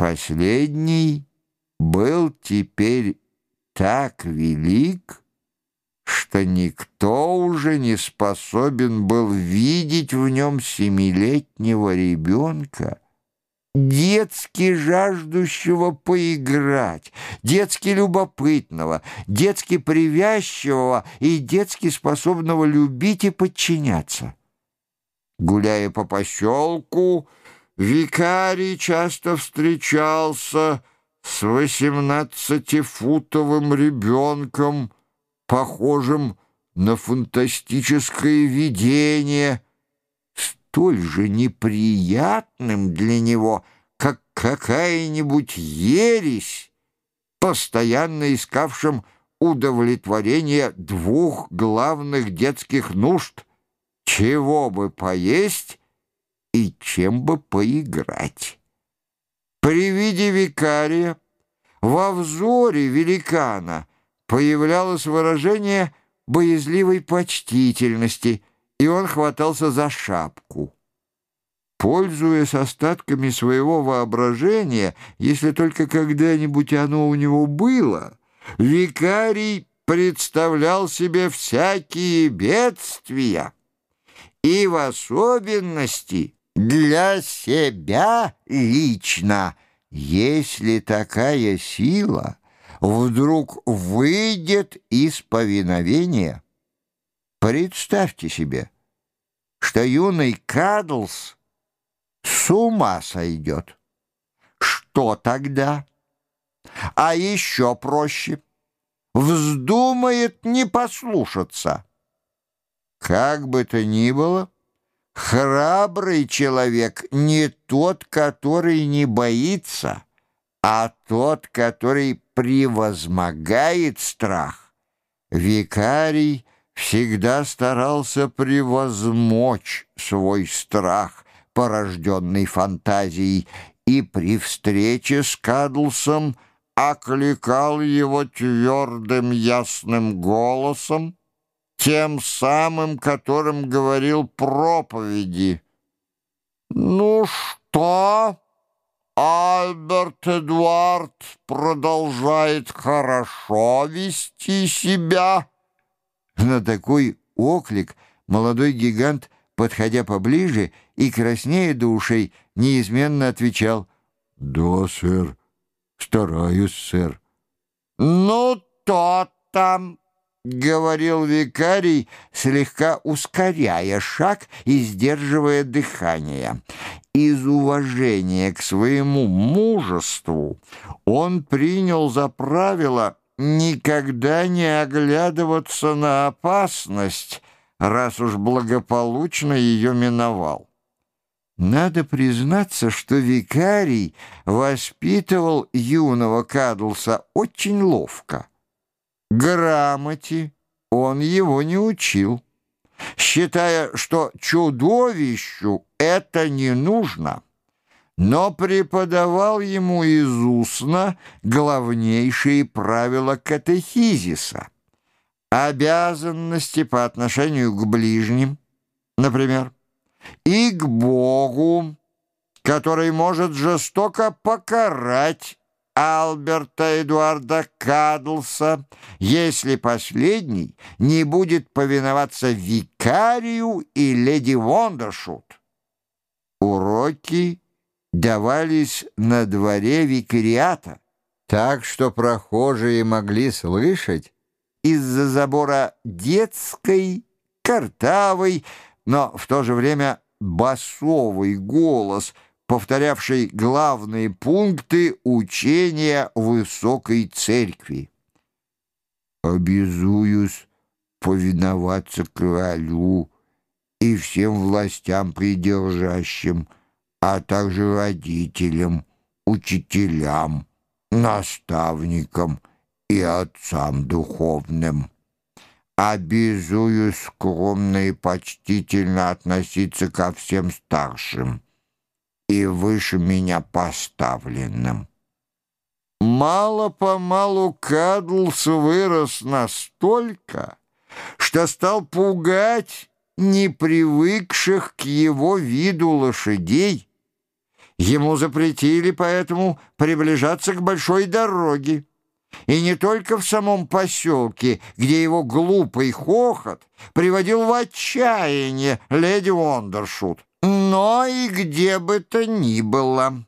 Последний был теперь так велик, что никто уже не способен был видеть в нем семилетнего ребенка, детски жаждущего поиграть, детски любопытного, детски привязчивого и детски способного любить и подчиняться. Гуляя по поселку, викарий часто встречался с восемнадцатифутовым ребенком, похожим на фантастическое видение, столь же неприятным для него, как какая-нибудь ересь, постоянно искавшим удовлетворение двух главных детских нужд — чего бы поесть и чем бы поиграть. При виде викария во взоре великана появлялось выражение боязливой почтительности, и он хватался за шапку. Пользуясь остатками своего воображения, если только когда-нибудь оно у него было, викарий представлял себе всякие бедствия, и в особенности для себя лично, если такая сила вдруг выйдет из повиновения. Представьте себе, что юный Кадлс с ума сойдет. Что тогда? А еще проще. Вздумает не послушаться. Как бы то ни было, Храбрый человек не тот, который не боится, а тот, который превозмогает страх. Викарий всегда старался превозмочь свой страх, порожденный фантазией, и при встрече с Кадлсом окликал его твердым ясным голосом, тем самым, которым говорил проповеди. «Ну что?» Альберт Эдуард продолжает хорошо вести себя. На такой оклик молодой гигант, подходя поближе и краснея до ушей, неизменно отвечал «Да, сэр, стараюсь, сэр». «Ну, то там...» — говорил викарий, слегка ускоряя шаг и сдерживая дыхание. Из уважения к своему мужеству он принял за правило никогда не оглядываться на опасность, раз уж благополучно ее миновал. Надо признаться, что викарий воспитывал юного Кадлса очень ловко. Грамоте он его не учил, считая, что чудовищу это не нужно, но преподавал ему из устно главнейшие правила катехизиса, обязанности по отношению к ближним, например, и к Богу, который может жестоко покарать Альберта Эдуарда Кадлса, если последний не будет повиноваться викарию и леди Вондершут. Уроки давались на дворе викариата, так что прохожие могли слышать из-за забора детской, картавый, но в то же время басовый голос — повторявший главные пункты учения Высокой Церкви. «Обязуюсь повиноваться королю и всем властям придержащим, а также родителям, учителям, наставникам и отцам духовным. Обязуюсь скромно и почтительно относиться ко всем старшим» и выше меня поставленным. Мало-помалу Кадлс вырос настолько, что стал пугать непривыкших к его виду лошадей. Ему запретили поэтому приближаться к большой дороге. И не только в самом поселке, где его глупый хохот приводил в отчаяние леди Уондершут, но и где бы то ни было.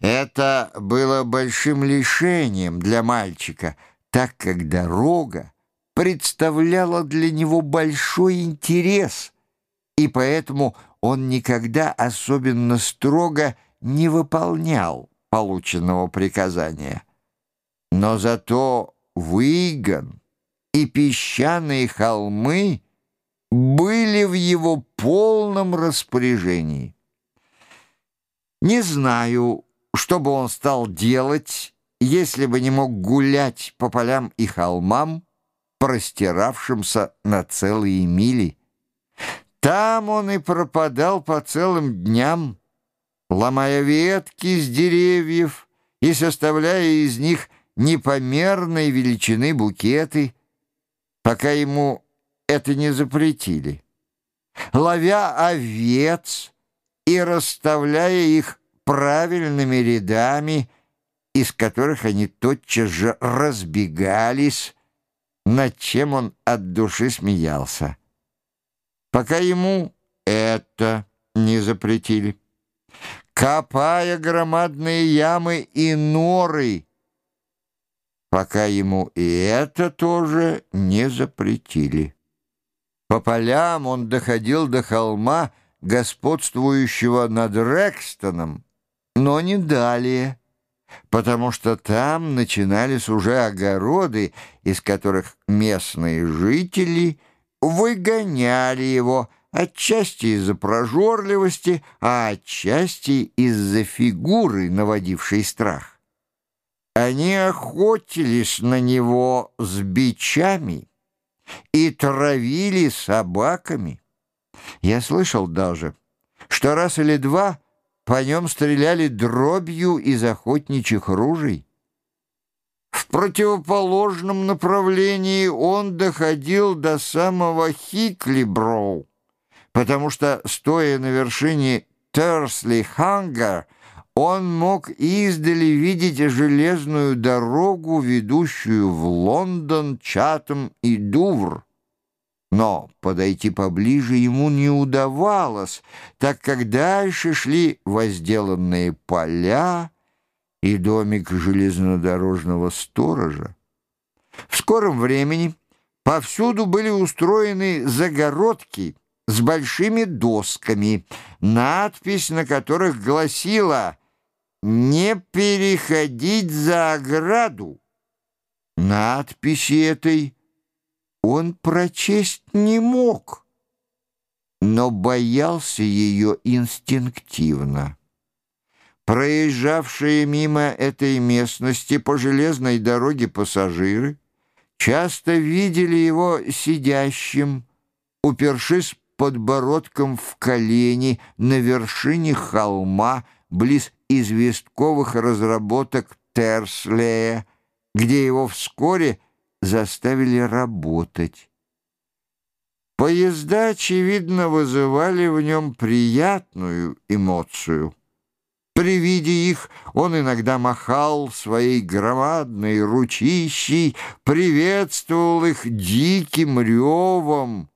Это было большим лишением для мальчика, так как дорога представляла для него большой интерес, и поэтому он никогда особенно строго не выполнял полученного приказания. Но зато Выгон и песчаные холмы были в его полном распоряжении. Не знаю, что бы он стал делать, если бы не мог гулять по полям и холмам, простиравшимся на целые мили. Там он и пропадал по целым дням, ломая ветки с деревьев и составляя из них непомерной величины букеты, пока ему это не запретили. Ловя овец и расставляя их правильными рядами, из которых они тотчас же разбегались, над чем он от души смеялся. Пока ему это не запретили. Копая громадные ямы и норы, пока ему и это тоже не запретили. По полям он доходил до холма, господствующего над Рекстоном, но не далее, потому что там начинались уже огороды, из которых местные жители выгоняли его отчасти из-за прожорливости, а отчасти из-за фигуры, наводившей страх. Они охотились на него с бичами и травили собаками. Я слышал даже, что раз или два по нем стреляли дробью из охотничьих ружей. В противоположном направлении он доходил до самого Хиклиброу, потому что, стоя на вершине Терсли-Хангар, он мог издали видеть железную дорогу, ведущую в Лондон, Чатам и Дувр. Но подойти поближе ему не удавалось, так как дальше шли возделанные поля и домик железнодорожного сторожа. В скором времени повсюду были устроены загородки с большими досками, надпись на которых гласила «Не переходить за ограду». Надписи этой он прочесть не мог, но боялся ее инстинктивно. Проезжавшие мимо этой местности по железной дороге пассажиры часто видели его сидящим, упершись подбородком в колени на вершине холма близ известковых разработок Терслея, где его вскоре заставили работать. Поезда, очевидно, вызывали в нем приятную эмоцию. При виде их он иногда махал своей громадной ручищей, приветствовал их диким ревом,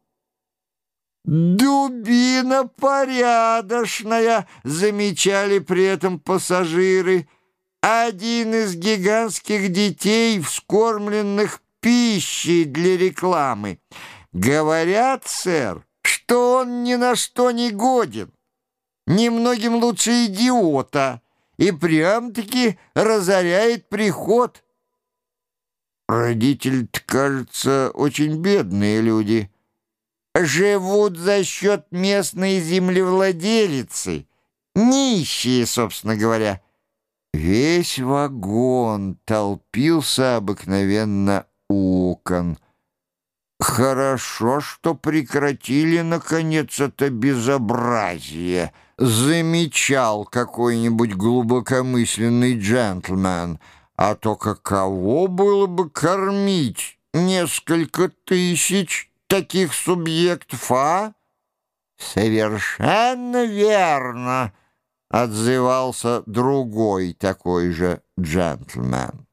«Дубина порядочная!» — замечали при этом пассажиры. «Один из гигантских детей, вскормленных пищей для рекламы. Говорят, сэр, что он ни на что не годен, немногим лучше идиота, и прям-таки разоряет приход». Родители-то, кажется, очень бедные люди живут за счет местной землевладелицы, нищие, собственно говоря. Весь вагон толпился обыкновенно у окон. «Хорошо, что прекратили, наконец, это безобразие», — замечал какой-нибудь глубокомысленный джентльмен. «А то каково было бы кормить несколько тысяч таких субъектов, а? Совершенно верно. отзывался другой такой же джентльмен.